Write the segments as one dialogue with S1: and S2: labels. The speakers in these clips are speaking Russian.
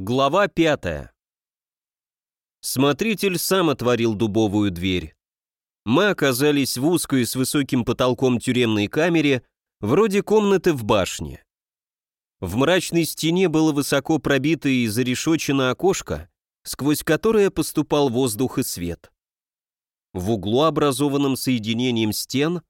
S1: Глава пятая. Смотритель сам отворил дубовую дверь. Мы оказались в узкой с высоким потолком тюремной камере, вроде комнаты в башне. В мрачной стене было высоко пробито и зарешочено окошко, сквозь которое поступал воздух и свет. В углу, образованном соединением стен,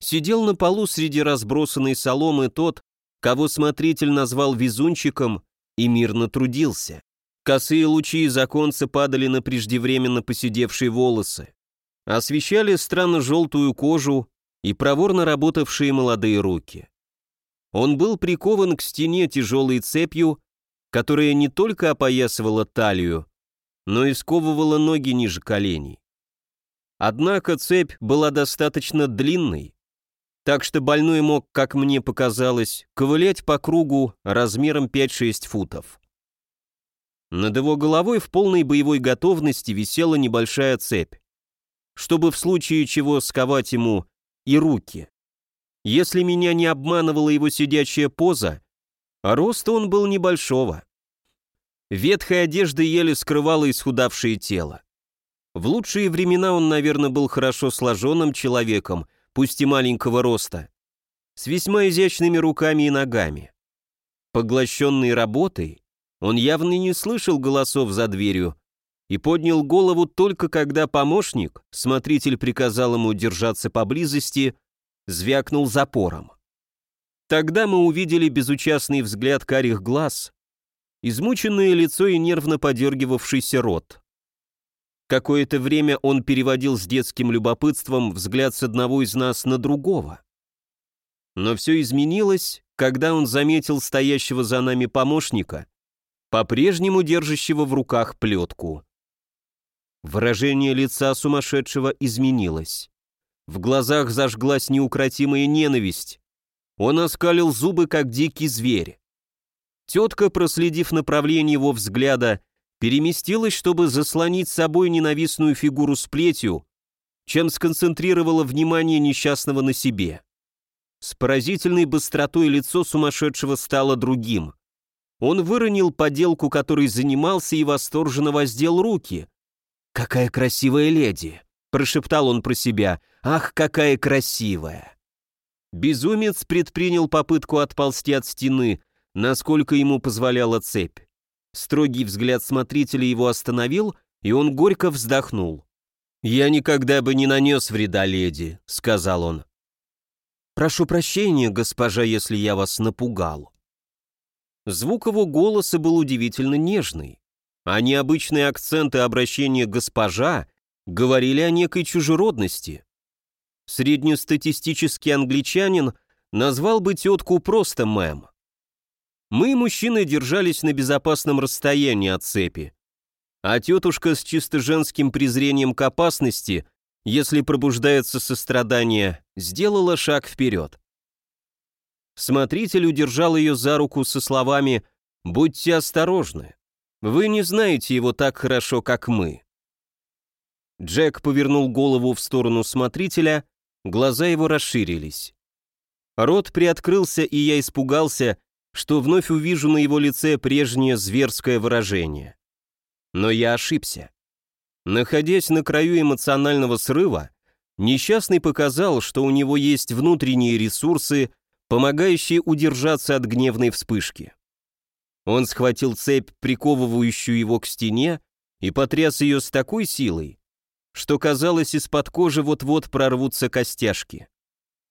S1: сидел на полу среди разбросанной соломы тот, кого смотритель назвал везунчиком и мирно трудился. Косые лучи из оконца падали на преждевременно поседевшие волосы, освещали странно желтую кожу и проворно работавшие молодые руки. Он был прикован к стене тяжелой цепью, которая не только опоясывала талию, но и сковывала ноги ниже коленей. Однако цепь была достаточно длинной, так что больной мог, как мне показалось, ковылять по кругу размером 5-6 футов. Над его головой в полной боевой готовности висела небольшая цепь, чтобы в случае чего сковать ему и руки. Если меня не обманывала его сидячая поза, а роста он был небольшого. Ветхая одежда еле скрывала исхудавшее тело. В лучшие времена он, наверное, был хорошо сложенным человеком, пусть и маленького роста, с весьма изящными руками и ногами. Поглощенный работой, он явно не слышал голосов за дверью и поднял голову только когда помощник, смотритель приказал ему держаться поблизости, звякнул запором. Тогда мы увидели безучастный взгляд карих глаз, измученное лицо и нервно подергивавшийся рот. Какое-то время он переводил с детским любопытством взгляд с одного из нас на другого. Но все изменилось, когда он заметил стоящего за нами помощника, по-прежнему держащего в руках плетку. Выражение лица сумасшедшего изменилось. В глазах зажглась неукротимая ненависть. Он оскалил зубы, как дикий зверь. Тетка, проследив направление его взгляда, переместилась, чтобы заслонить собой ненавистную фигуру с плетью, чем сконцентрировала внимание несчастного на себе. С поразительной быстротой лицо сумасшедшего стало другим. Он выронил поделку, которой занимался, и восторженно воздел руки. «Какая красивая леди!» – прошептал он про себя. «Ах, какая красивая!» Безумец предпринял попытку отползти от стены, насколько ему позволяла цепь. Строгий взгляд смотрителя его остановил, и он горько вздохнул. «Я никогда бы не нанес вреда леди», — сказал он. «Прошу прощения, госпожа, если я вас напугал». Звук его голоса был удивительно нежный, а необычные акценты обращения «госпожа» говорили о некой чужеродности. Среднестатистический англичанин назвал бы тетку просто мэм. Мы, мужчины, держались на безопасном расстоянии от цепи. А тетушка с чисто женским презрением к опасности, если пробуждается сострадание, сделала шаг вперед. Смотритель удержал ее за руку со словами «Будьте осторожны, вы не знаете его так хорошо, как мы». Джек повернул голову в сторону смотрителя, глаза его расширились. Рот приоткрылся, и я испугался, что вновь увижу на его лице прежнее зверское выражение. Но я ошибся. Находясь на краю эмоционального срыва, несчастный показал, что у него есть внутренние ресурсы, помогающие удержаться от гневной вспышки. Он схватил цепь, приковывающую его к стене, и потряс ее с такой силой, что казалось, из-под кожи вот-вот прорвутся костяшки.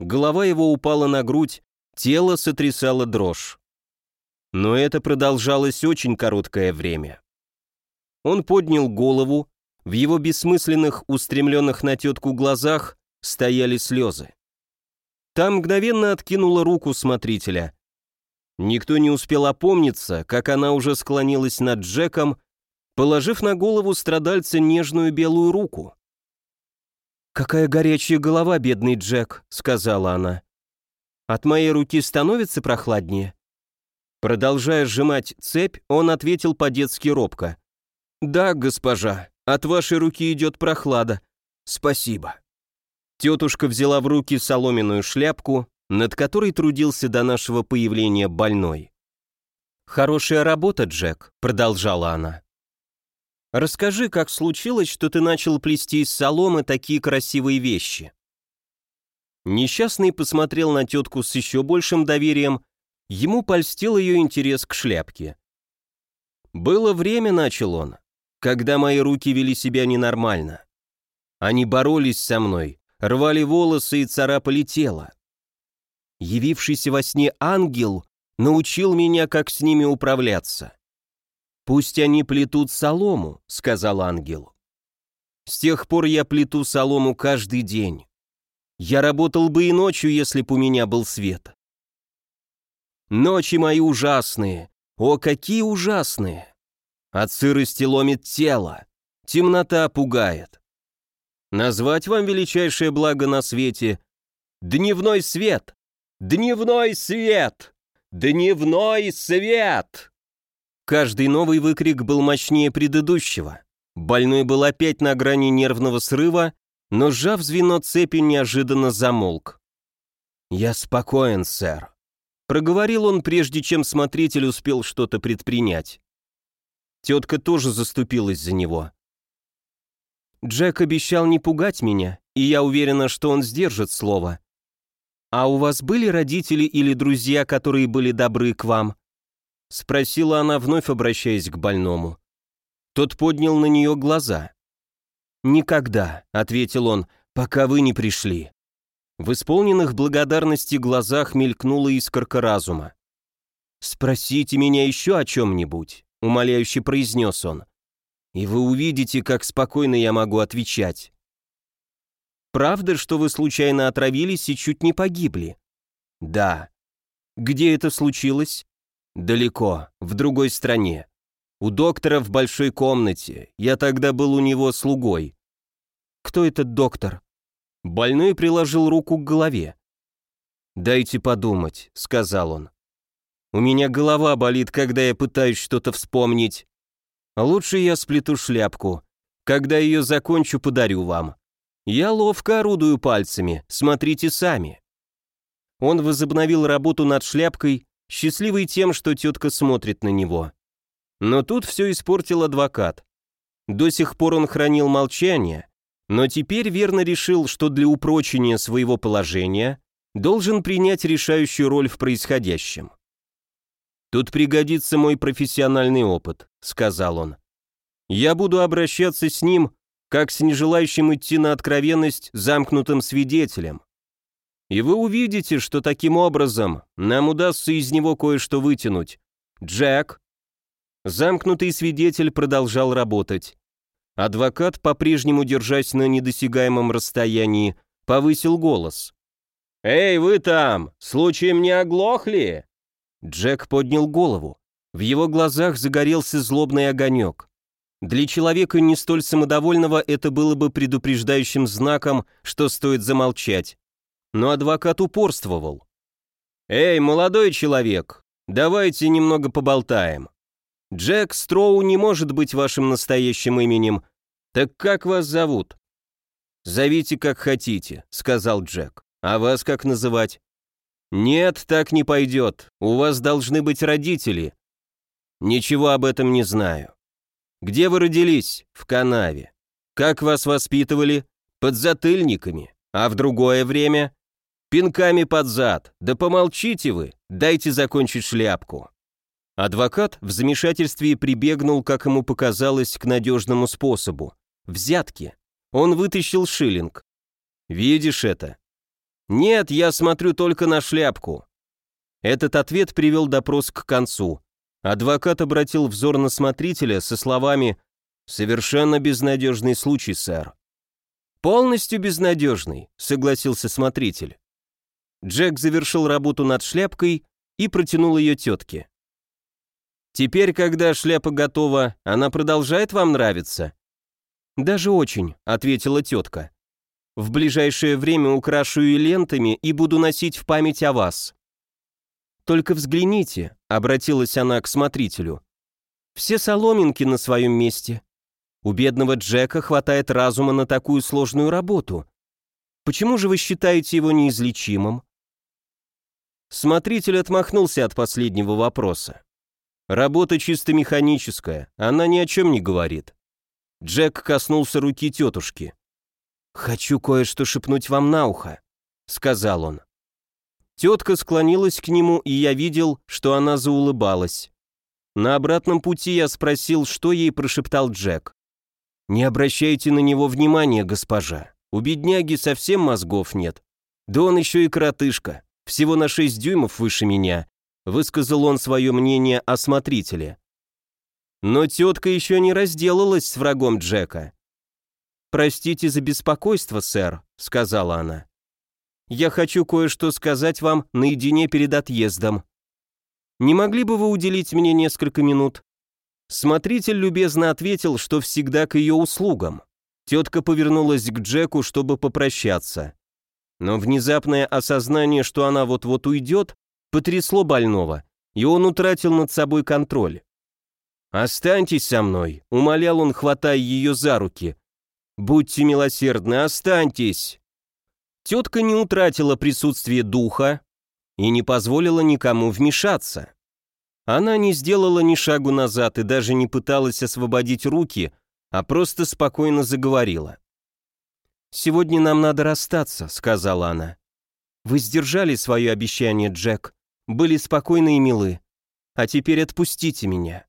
S1: Голова его упала на грудь, тело сотрясало дрожь. Но это продолжалось очень короткое время. Он поднял голову, в его бессмысленных, устремленных на тетку глазах стояли слезы. Там мгновенно откинула руку смотрителя. Никто не успел опомниться, как она уже склонилась над Джеком, положив на голову страдальца нежную белую руку. «Какая горячая голова, бедный Джек», — сказала она. «От моей руки становится прохладнее?» Продолжая сжимать цепь, он ответил по-детски робко. «Да, госпожа, от вашей руки идет прохлада. Спасибо». Тетушка взяла в руки соломенную шляпку, над которой трудился до нашего появления больной. «Хорошая работа, Джек», — продолжала она. «Расскажи, как случилось, что ты начал плести из соломы такие красивые вещи?» Несчастный посмотрел на тетку с еще большим доверием, ему польстил ее интерес к шляпке. «Было время», — начал он, — «когда мои руки вели себя ненормально. Они боролись со мной, рвали волосы и царапали тело. Явившийся во сне ангел научил меня, как с ними управляться. «Пусть они плетут солому», — сказал ангел. «С тех пор я плету солому каждый день. Я работал бы и ночью, если б у меня был свет. Ночи мои ужасные, о, какие ужасные! От сырости ломит тело, темнота пугает. Назвать вам величайшее благо на свете — дневной свет, дневной свет!» «Дневной свет!» Каждый новый выкрик был мощнее предыдущего. Больной был опять на грани нервного срыва, но, сжав звено цепи, неожиданно замолк. «Я спокоен, сэр», — проговорил он, прежде чем смотритель успел что-то предпринять. Тетка тоже заступилась за него. «Джек обещал не пугать меня, и я уверена, что он сдержит слово. «А у вас были родители или друзья, которые были добры к вам?» Спросила она, вновь обращаясь к больному. Тот поднял на нее глаза. «Никогда», — ответил он, — «пока вы не пришли». В исполненных благодарности глазах мелькнула искорка разума. «Спросите меня еще о чем-нибудь», — умоляюще произнес он. «И вы увидите, как спокойно я могу отвечать. Правда, что вы случайно отравились и чуть не погибли? Да. Где это случилось? Далеко, в другой стране. У доктора в большой комнате. Я тогда был у него слугой. Кто этот доктор? Больной приложил руку к голове. «Дайте подумать», — сказал он. «У меня голова болит, когда я пытаюсь что-то вспомнить. Лучше я сплету шляпку. Когда ее закончу, подарю вам. Я ловко орудую пальцами, смотрите сами. Он возобновил работу над шляпкой, счастливый тем, что тетка смотрит на него. Но тут все испортил адвокат. До сих пор он хранил молчание, но теперь верно решил, что для упрочения своего положения должен принять решающую роль в происходящем. «Тут пригодится мой профессиональный опыт», — сказал он. «Я буду обращаться с ним как с нежелающим идти на откровенность замкнутым свидетелем. И вы увидите, что таким образом нам удастся из него кое-что вытянуть. Джек. Замкнутый свидетель продолжал работать. Адвокат, по-прежнему держась на недосягаемом расстоянии, повысил голос. «Эй, вы там! Случаем не оглохли?» Джек поднял голову. В его глазах загорелся злобный огонек. Для человека не столь самодовольного это было бы предупреждающим знаком, что стоит замолчать. Но адвокат упорствовал. «Эй, молодой человек, давайте немного поболтаем. Джек Строу не может быть вашим настоящим именем. Так как вас зовут?» «Зовите как хотите», — сказал Джек. «А вас как называть?» «Нет, так не пойдет. У вас должны быть родители». «Ничего об этом не знаю. Где вы родились? В канаве. Как вас воспитывали? Под затыльниками. А в другое время? Пинками под зад. Да помолчите вы, дайте закончить шляпку. Адвокат в замешательстве прибегнул, как ему показалось, к надежному способу. Взятки. Он вытащил шиллинг. «Видишь это?» «Нет, я смотрю только на шляпку». Этот ответ привел допрос к концу. Адвокат обратил взор на смотрителя со словами «Совершенно безнадежный случай, сэр». «Полностью безнадежный», — согласился смотритель. Джек завершил работу над шляпкой и протянул ее тетке. «Теперь, когда шляпа готова, она продолжает вам нравиться?» «Даже очень», — ответила тетка. «В ближайшее время украшу ее лентами и буду носить в память о вас». «Только взгляните», — обратилась она к смотрителю. «Все соломинки на своем месте. У бедного Джека хватает разума на такую сложную работу. Почему же вы считаете его неизлечимым?» Смотритель отмахнулся от последнего вопроса. Работа чисто механическая, она ни о чем не говорит. Джек коснулся руки тетушки. «Хочу кое-что шепнуть вам на ухо», — сказал он. Тетка склонилась к нему, и я видел, что она заулыбалась. На обратном пути я спросил, что ей прошептал Джек. «Не обращайте на него внимания, госпожа. У бедняги совсем мозгов нет. Да он еще и коротышка, всего на шесть дюймов выше меня», высказал он свое мнение о смотрителе. Но тетка еще не разделалась с врагом Джека. «Простите за беспокойство, сэр», — сказала она. «Я хочу кое-что сказать вам наедине перед отъездом. Не могли бы вы уделить мне несколько минут?» Смотритель любезно ответил, что всегда к ее услугам. Тетка повернулась к Джеку, чтобы попрощаться. Но внезапное осознание, что она вот-вот уйдет, потрясло больного, и он утратил над собой контроль. «Останьтесь со мной», — умолял он, хватая ее за руки. «Будьте милосердны, останьтесь». Тетка не утратила присутствие духа и не позволила никому вмешаться. Она не сделала ни шагу назад и даже не пыталась освободить руки, а просто спокойно заговорила. «Сегодня нам надо расстаться», — сказала она. «Вы сдержали свое обещание, Джек, были спокойны и милы. А теперь отпустите меня».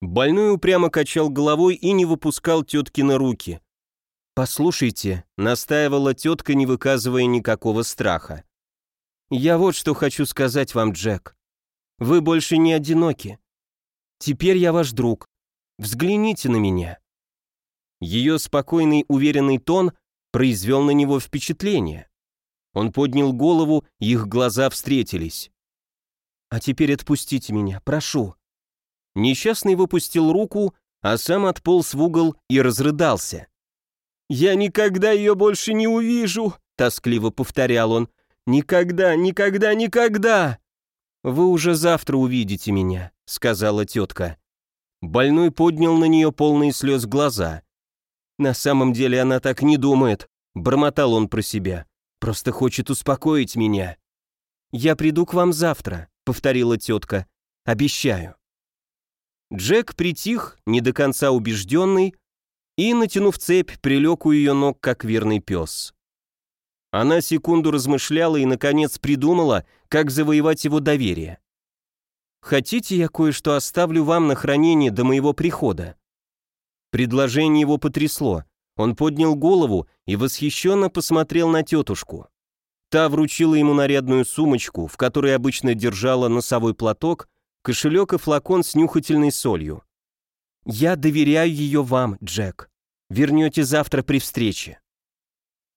S1: Больной упрямо качал головой и не выпускал тетки на руки. «Послушайте», — настаивала тетка, не выказывая никакого страха. «Я вот что хочу сказать вам, Джек. Вы больше не одиноки. Теперь я ваш друг. Взгляните на меня». Ее спокойный, уверенный тон произвел на него впечатление. Он поднял голову, их глаза встретились. «А теперь отпустите меня, прошу». Несчастный выпустил руку, а сам отполз в угол и разрыдался. «Я никогда ее больше не увижу», — тоскливо повторял он. «Никогда, никогда, никогда!» «Вы уже завтра увидите меня», — сказала тетка. Больной поднял на нее полные слез глаза. «На самом деле она так не думает», — бормотал он про себя. «Просто хочет успокоить меня». «Я приду к вам завтра», — повторила тетка. «Обещаю». Джек притих, не до конца убежденный, и, натянув цепь, прилег у ее ног, как верный пес. Она секунду размышляла и, наконец, придумала, как завоевать его доверие. «Хотите, я кое-что оставлю вам на хранение до моего прихода?» Предложение его потрясло. Он поднял голову и восхищенно посмотрел на тетушку. Та вручила ему нарядную сумочку, в которой обычно держала носовой платок, кошелек и флакон с нюхательной солью. «Я доверяю ее вам, Джек. Вернете завтра при встрече».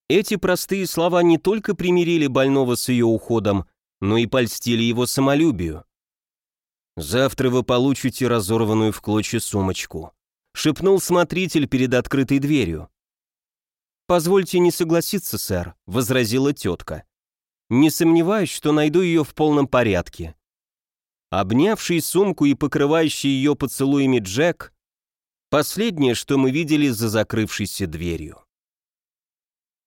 S1: Эти простые слова не только примирили больного с ее уходом, но и польстили его самолюбию. «Завтра вы получите разорванную в клочья сумочку», — шепнул смотритель перед открытой дверью. «Позвольте не согласиться, сэр», — возразила тетка. «Не сомневаюсь, что найду ее в полном порядке». Обнявший сумку и покрывающий ее поцелуями Джек — последнее, что мы видели за закрывшейся дверью.